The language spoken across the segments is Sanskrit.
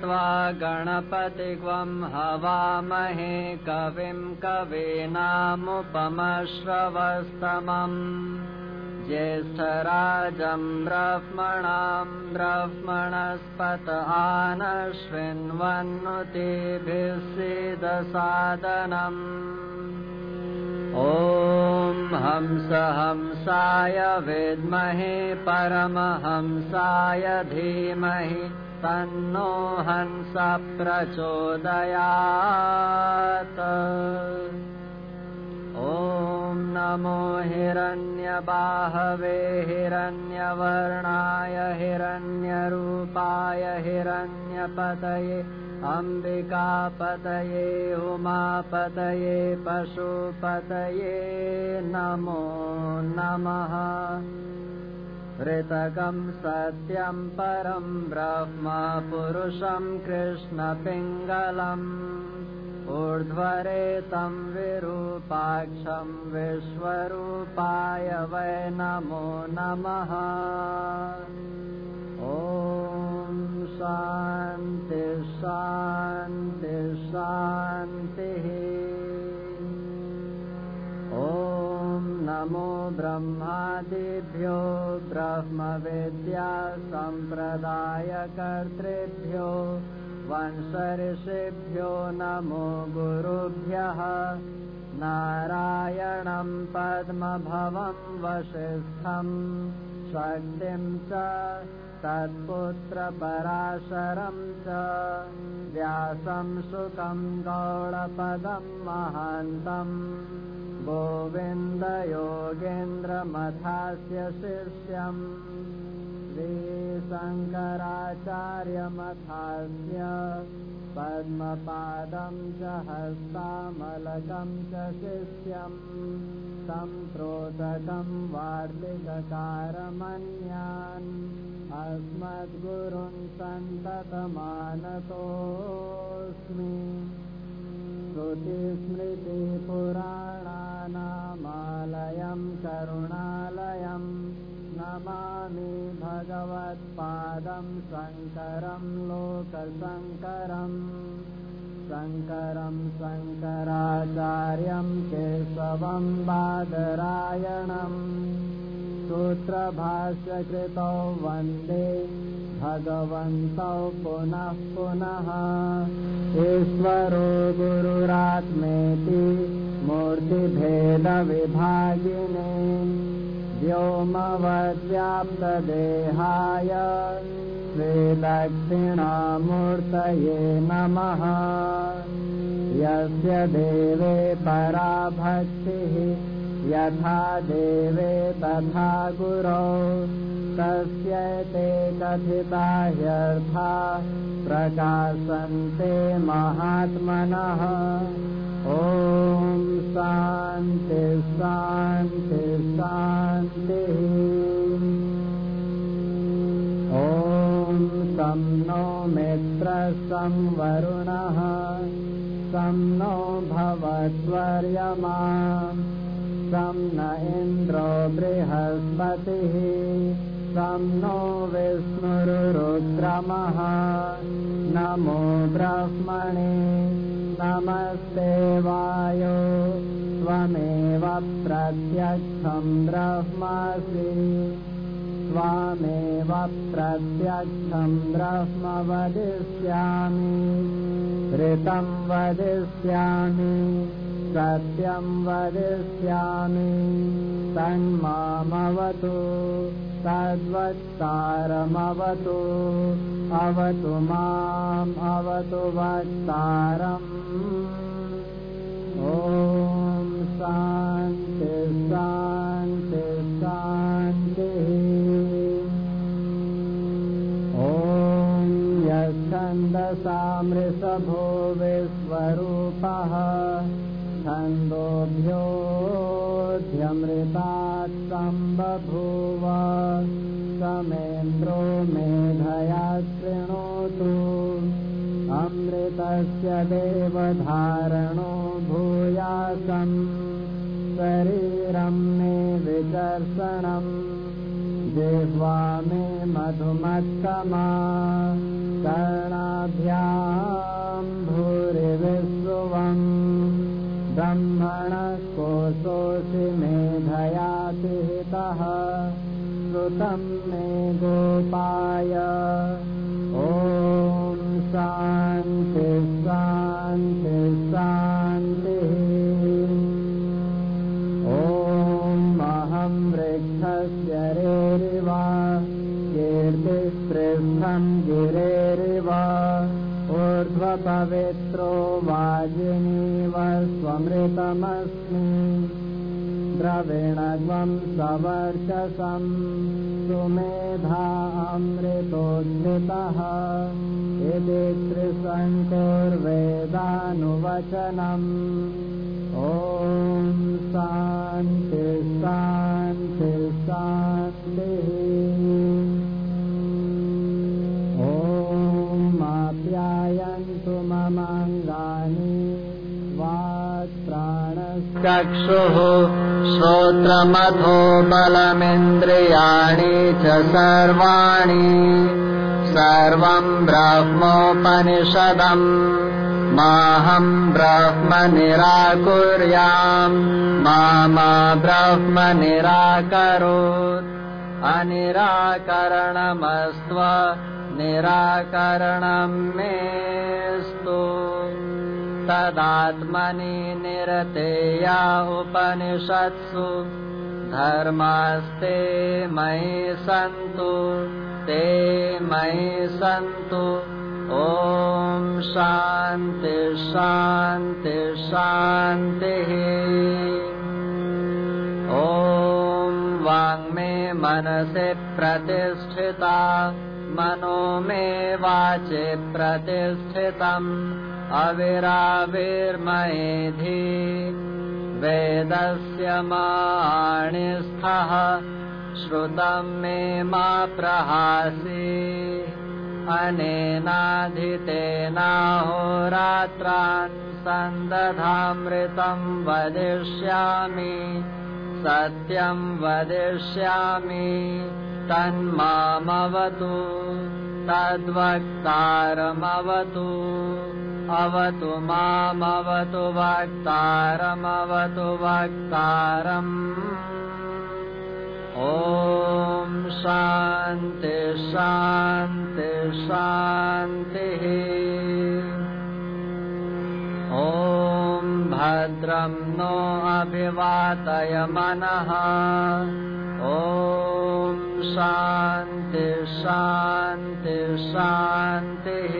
त्वा गणपतिग्वम् हवामहे कविम् कवीनामुपमश्रवस्तमम्। ज्येष्ठराजम् ब्रह्मणाम् ब्रह्मणस्पत आनश्विन्वन्नुतिभिः सीदसादनम् ॐ हंस हंसाय विद्महे परमहंसाय धीमहि तन्नो हंस प्रचोदयात्। ॐ नमो हिरण्यबाहवे हिरण्यवर्णाय हिरण्यरूपाय हिरण्यपतये अम्बिकापतये उमापतये पशुपतये नमो नमः ऋतकम् सत्यम् परम् ब्रह्म पुरुषम् कृष्णपिङ्गलम् ऊर्ध्वरेतम् विरूपाक्षम् विश्वरूपाय वै नमो नमः। ॐ शान्ति शान्ति शान्तिः ॐ नमो ब्रह्मादिभ्यो ब्रह्मविद्या सम्प्रदायकर्तृभ्यो वंशऋषिभ्यो नमो गुरुभ्यः नारायणम् पद्मभवम् वसिष्ठम् शक्तिम् च तत्पुत्रपराशरम् च व्यासम् सुखम् गौडपदम् महान्तम् गोविन्दयोगेन्द्रमथास्य शिष्यम् श्रीशङ्कराचार्यमथास्य पद्मपादम् च हस्तामलकम् च शिष्यम् सम्प्रोतकम् वार्तिककारमन्यान् अस्मद्गुरुन् सन्ततमानतोऽस्मि श्रुतिस्मृतिपुराणानामालयम् करुणालयम् नमामि भगवत्पादम् शङ्करम् लोकशङ्करम्। शङ्करम् शङ्कराचार्यम् केशवम् बादरायणम्। सूत्रभाष्यकृतौ वन्दे भगवन्तौ पुनः पुनः। ईश्वरो गुरुरात्मेति मूर्तिभेदविभागिने व्योमवद्व्याप्तदेहाय श्रीदक्षिणामूर्तये नमः। यस्य देवे पराभक्तिः यथा देवे तथा गुरौ तस्य ते कथिता ह्यर्था प्रकाशन्ते महात्मनः। ॐ नो मित्रसंवरुणः सं नो भवद्वर्यमा सं न इन्द्रो बृहस्पतिः सं नो विष्णुरुद्रमः। नमो ब्रह्मणे नमस्ते वायो त्वमेव प्रत्यक्षम् ब्रह्मसि त्वामेव प्रत्यक्षम् ब्रह्म वदिष्यामि ऋतम् वदिष्यामि सत्यम् वदिष्यामि तन्मामवतु तद्वत्तारमवतु अवतु माम् अवतु वक्तारम् ॐ शान्ति शान्ति शान्तिः यच्छन्दसामृषभो विश्वरूपः छन्दोभ्योऽध्यमृतात् सम्बभूव समेन्द्रो मेधया शृणोतु अमृतस्य देवधारणो भूयासम् शरीरम् मे विकर्षणम् जिह्वा मे मधुमत्तमा कर्णाभ्याम् भूरिविश्रुवम् ब्रह्मणः कोशोऽसि मेधया पिहितः श्रुतम् मे गोपाय ऊर्ध्वपवित्रो वाजिनीव स्वमृतमस्मि। द्रविणग्वम् सवर्चसम् सुमेधामृतोद्धितः। इति त्रिशङ्कुर्वेदानुवचनम् ॐ शान्ति शान्ति शान्तिः वाक्प्राणश्चक्षुः श्रोत्रमथो बलमिन्द्रियाणि च सर्वाणि। सर्वम् ब्रह्मोपनिषदम्। माहम् ब्रह्म निराकुर्याम् मा ब्रह्म निराकरोत् अनिराकरणमस्त्व निराकरणम् मेस्तु तदात्मनि निरतेया उपनिषत्सु। धर्मास्ते मयि सन्तु ते मयि सन्तु। ॐ शान्ति शान्ति शान्तिः। ॐ वाङ्मे मनसि प्रतिष्ठिता मनो मे वाचि प्रतिष्ठितम् अविराविर्मयेधि वेदस्य माणिस्थः श्रुतम् मे मा प्रहासि। अनेनाधितेनाहोरात्रान् सन्दधामृतम् वदिष्यामि सत्यम् वदिष्यामि तन्मामवतु तद्वक्तारमवतु अवतु मामवतु वक्तारमवतु वक्तारम्। ॐ शान्ति शान्ति शान्तिः। ॐ भद्रम् नो अभिवातय मनः। ॐ शान्ति शान्ति शान्तिः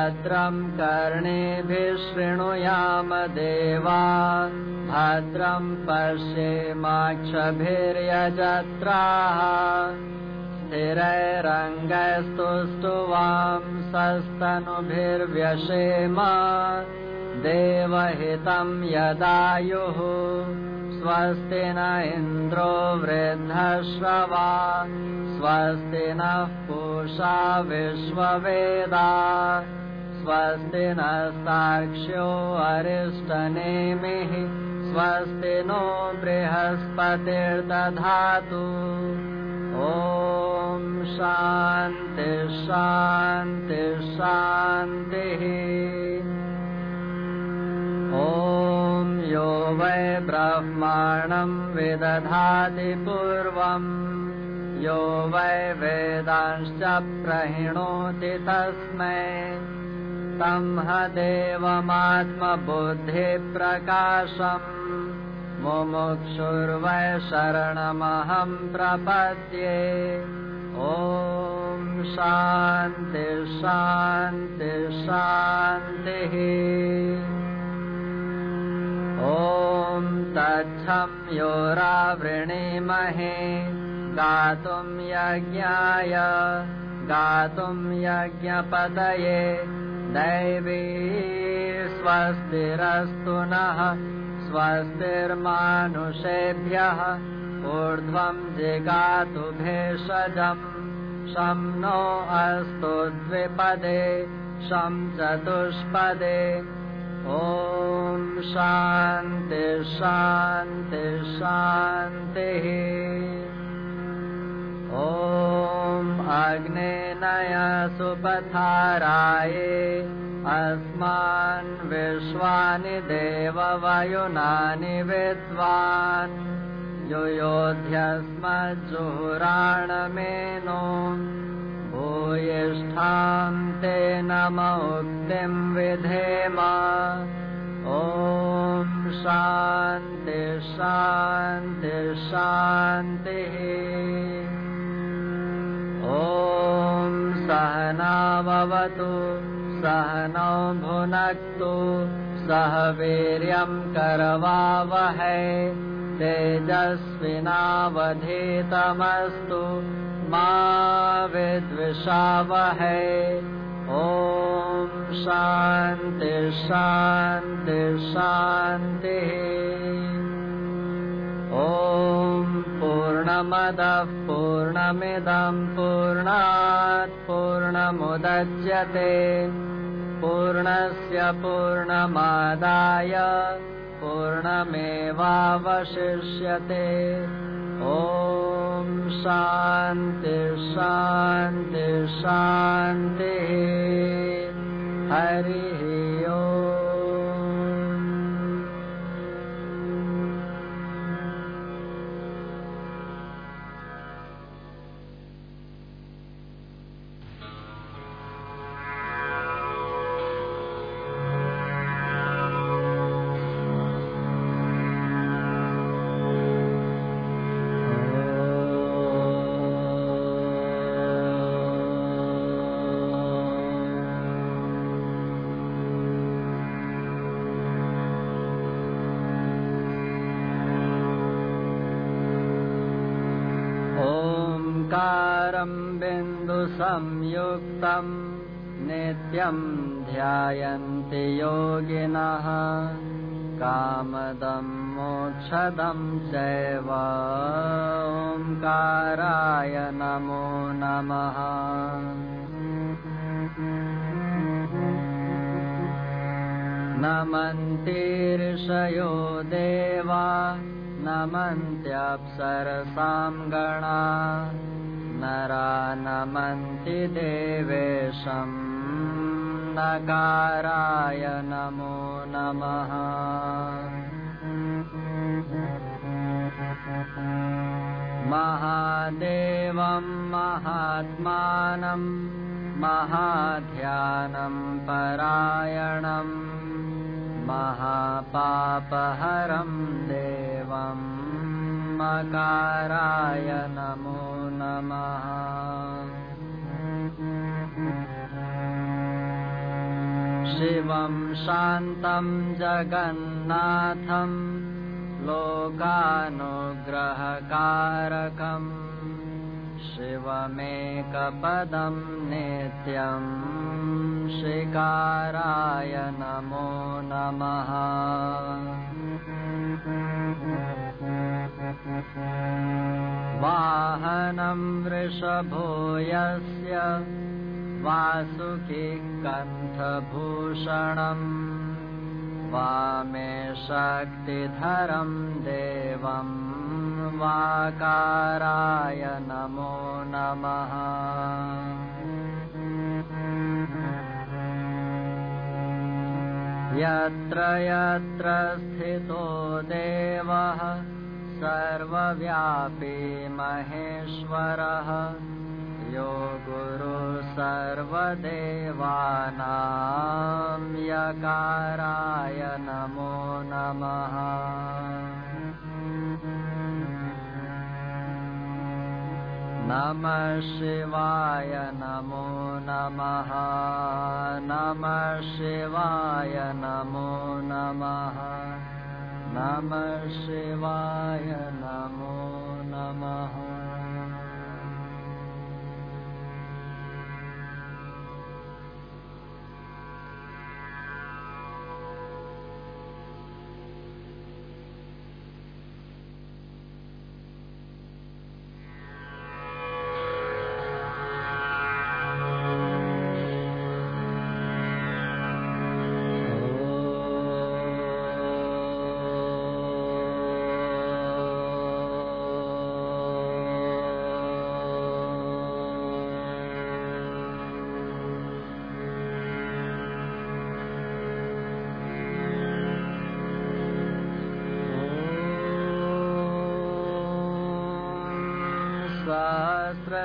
भद्रम् कर्णेभिः शृणुयाम देवा। भद्रम् पश्येमाक्षभिर्यजत्राः स्थिरैरङ्गस्तुस्तुवांसस्तनुभिर्व्यशेम देवहितम् यदायुः स्वस्ति न इन्द्रो वृद्धश्रवा। स्वस्ति नः पूषा विश्ववेदा स्वस्ति न साक्ष्यो अरिष्टनेमिः स्वस्ति नो बृहस्पतिर्दधातु। ॐ शान्ति शान्ति शान्तिः। ॐ यो वै ब्रह्माणम् विदधाति पूर्वम् यो वै वेदांश्च प्रहिणोति तस्मै ह देवमात्मबुद्धिप्रकाशम् मुमुक्षुर्वै शरणमहम् प्रपद्ये। ॐ शान्ति शान्ति शान्तिः। ॐ तच्छं योरावृणीमहे। गातुम् यज्ञाय गातुम् यज्ञपदये दैवी स्वस्तिरस्तु नः। स्वस्तिर्मानुषेभ्यः ऊर्ध्वम् जिगातु भेषजम्। शं नो अस्तु द्विपदे शं चतुष्पदे। ॐ शान्ति शान्ति शान्तिः ॐ अग्नेनय सुपथाराये अस्मान् विश्वानि देववयुनानि विद्वान् युयोध्यस्मज्जुहुराणमेनो भूयिष्ठां ते नमोक्तिं विधेम। ॐ शान्ति शान्ति शान्तिः ॐ सहनावतु सहनौ भुनक्तु सह वीर्यं करवावहै तेजस्विनावधीतमस्तु मा विद्विषावहै। ॐ शान्ति पूर्णमदः पूर्णमिदं पूर्णात् पूर्णमुदज्यते। पूर्णस्य पूर्णमादाय पूर्णमेवावशिष्यते। ॐ शान्ति शान्ति शान्तिः। हरिः संयुक्तम् नित्यम् ध्यायन्ति योगिनः। कामदम् मोक्षदम् चैव ओङ्काराय नमो नमः। नमन्तीर्षयो देवा नमन्त्यप्सरसाम् गणा नरानमन्ति देवेशम् नकाराय नमो। नमः महादेवं महात्मानं महाध्यानं परायणम् महापापहरं देवम् मकाराय नमो शिवं शान्तं जगन्नाथं लोकानुग्रहकारकम् शिवमेकपदं नित्यं शिकाराय नमो नमः वाहनं वृषभो यस्य वासुकी कण्ठभूषणम् वामे शक्तिधरं देवं वाकाराय नमो नमः। यत्र यत्र स्थितो देवः सर्वव्यापी महेश्वरः। यो गुरु सर्वदेवानां यकाराय नमो नमः। नमः शिवाय नमो नमः। नमः शिवाय नमो नमः नमः शिवाय नमो नमः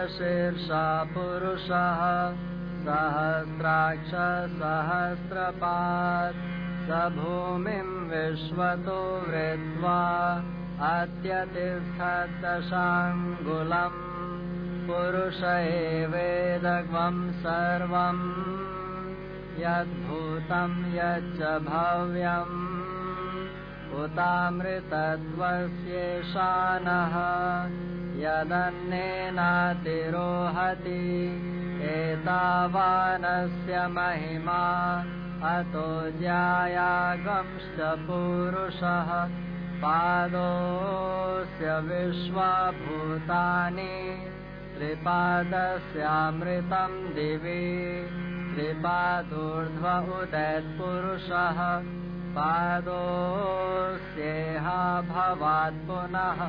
सहस्रशीर्षा पुरुषः सहस्राक्ष सहस्रपात्। स भूमिम् विश्वतो वृत्वा अत्यतिष्ठदशाङ्गुलम् पुरुष एवेदग्वम् सर्वम्। यद्भूतम् यच्च भव्यम् उतामृतत्वस्येषानः यदन्नेनातिरोहति एतावानस्य महिमा अतो ज्यायागंश्च पुरुषः पादोऽस्य विश्वाभूतानि त्रिपादस्यामृतम् दिवि त्रिपादोर्ध्व उदयत्पुरुषः पादोऽस्येहा भवात् पुनः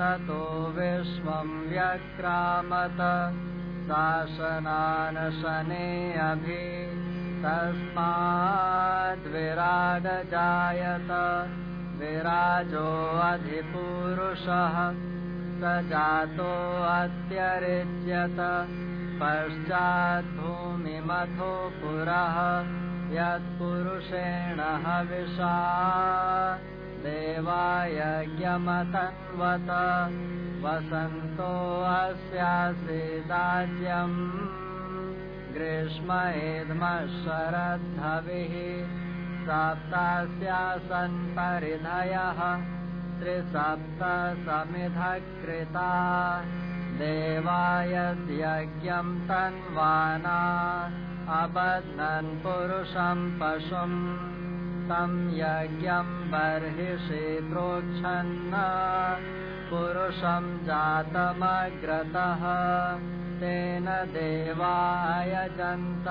ततो विश्वम् व्यक्रामत शासनानशने अभि तस्माद्विराजजायत विराजोऽधिपुरुषः स जातोऽत्यरिच्यत पश्चाद्भूमिमथो पुरः यत्पुरुषेण हविषा देवायज्ञमतन्वत वसन्तो अस्यासीदाज्यम् ग्रीष्मैध्मशरद्धविः सप्तास्यासन्परिधयः त्रिसप्त समिधकृता देवायद्यज्ञम् तन्वाना अबध्नन् पुरुषम् पशुम् तम् यज्ञम् बर्हिषि प्रोक्षन्न पुरुषम् जातमग्रतः तेन देवायजन्त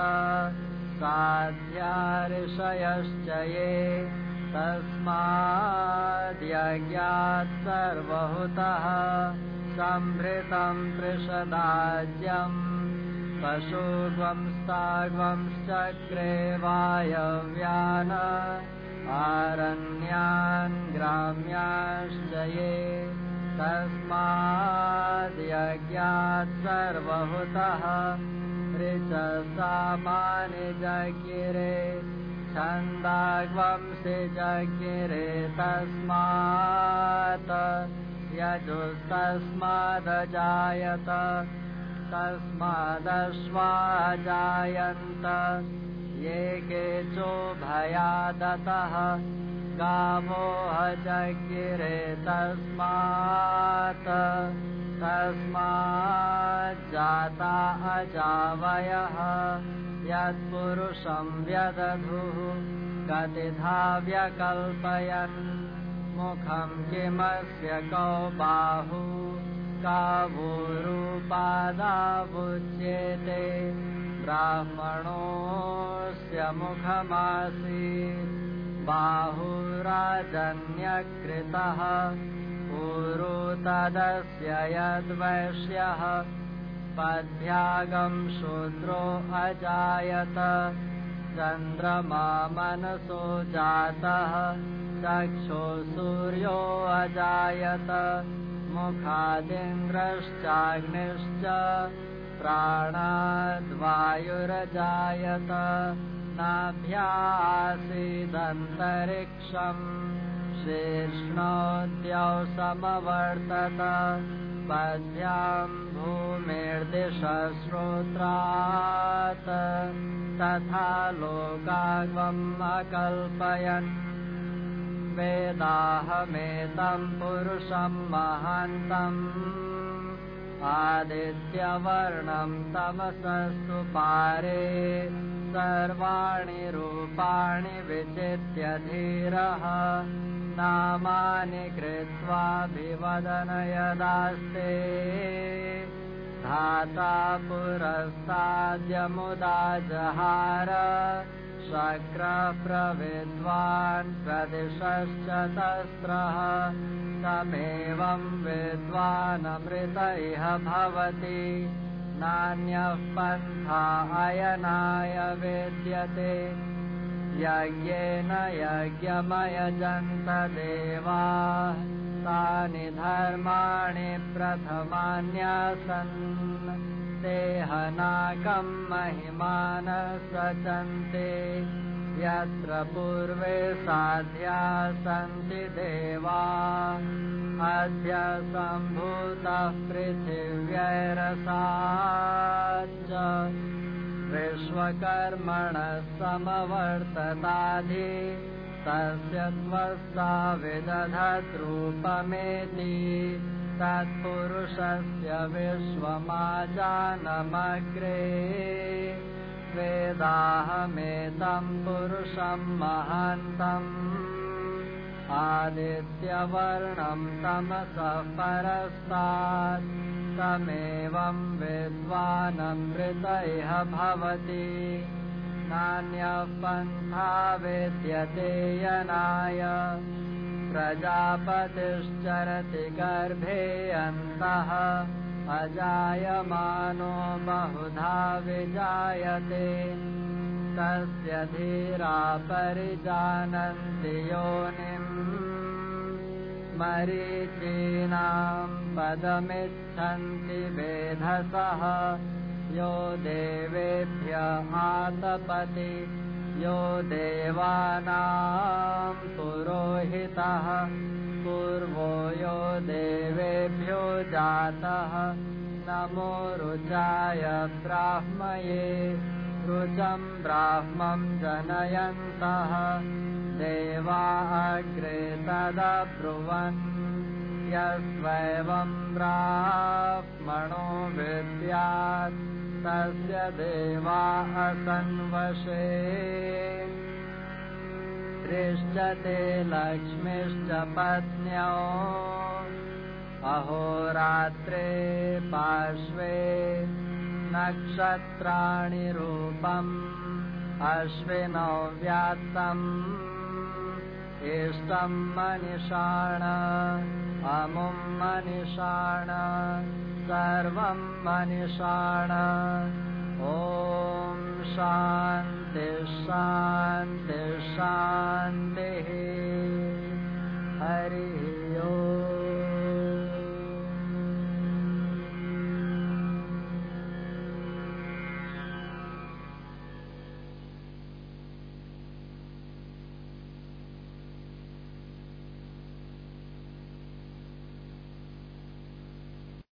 साध्या ऋषयश्च ये तस्माद्यज्ञात् सर्वहुतः पशुध्वंस्ताग्वंश्चक्रे वायव्यान आरण्यान् ग्राम्याश्च ये तस्माद्यज्ञात् सर्वहुतः ऋचसामानि जगिरे छन्दाग्वंसि जगिरे तस्मात् यजुस्तस्मादजायत तस्मादश्वाजायन्त ये केचोभयादतः गावो अजगिरे तस्मात्। तस्माज्जाता अजावयः। यत्पुरुषम् व्यदधुः कतिधा व्यकल्पयन् मुखम् किमस्य कौ बाहु कावोरूपादावुच्येते ब्राह्मणोऽस्य मुखमासीत्। बाहुराजन्यकृतः। ऊरु तदस्य यद्वैश्यः पद्भ्यागम् शूद्रो अजायत। चन्द्रमा मनसो जातः। चक्षो सूर्यो अजायत मुखादिन्द्रश्चाग्निश्च प्राणाद्वायुरजायत नाभ्यासीदन्तरिक्षम् शीर्ष्णोद्यौ समवर्तत पद्भ्याम् भूमिर्दिशश्रोत्रात् तथा लोकागम् अकल्पयन् वेदाहमेतम् पुरुषम् महान्तम् आदित्यवर्णम् तमसस्तु पारे। सर्वाणि रूपाणि विचित्य धीरः। नामानि कृत्वाभिवदन यदास्ते धाता पुरस्ताद्यमुदा जहार शक्रप्रविद्वान् प्रदिशश्च तस्त्रः तमेवम् विद्वानमृत इह भवति। नान्यः पन्था अयनाय विद्यते। यज्ञेन यज्ञमयजन्त देवा तानि धर्माणि प्रथमान्यासन् देहनाकम् महिमान सचन्ते यत्र पूर्वे साध्या सन्ति देवा। अद्य सम्भूतः पृथिव्यैरसा विश्वकर्मणः समवर्तताधि। तस्य त्वस्ता विदधद्रूपमेति तत्पुरुषस्य विश्वमाजानमग्रे वेदाहमेतम् पुरुषम् महान्तम् आदित्यवर्णम् तमसः परस्तात् तमेवम् विद्वानमृतैः भवति नान्यः पन्था विद्यते यनाय प्रजापतिश्चरति गर्भे अन्तः अजायमानो बहुधा विजायते। तस्य धीरा परिजानन्ति योनिम्। मरीचीनाम् पदमिच्छन्ति वेधसः। यो देवेभ्य आतपति यो देवानाम् पुरोहितः पूर्वो यो देवेभ्यो जातः। नमो रुचाय ब्राह्मये रुचम् ब्राह्मम् जनयन्तः। देवा अग्रे तदब्रुवन् यस्वैवम् ब्राह्मणो विद्यात् असन्वशे दृष्टते लक्ष्मीश्च पत्न्यो। अहोरात्रे पार्श्वे नक्षत्राणि रूपम् अश्विनौ व्यात्तम् इष्टम् मनिषाण अमुम् मनिषाण सर्वं मनिषाण। ॐ शान्ति शान्ति शान्तिः। हरिः ओ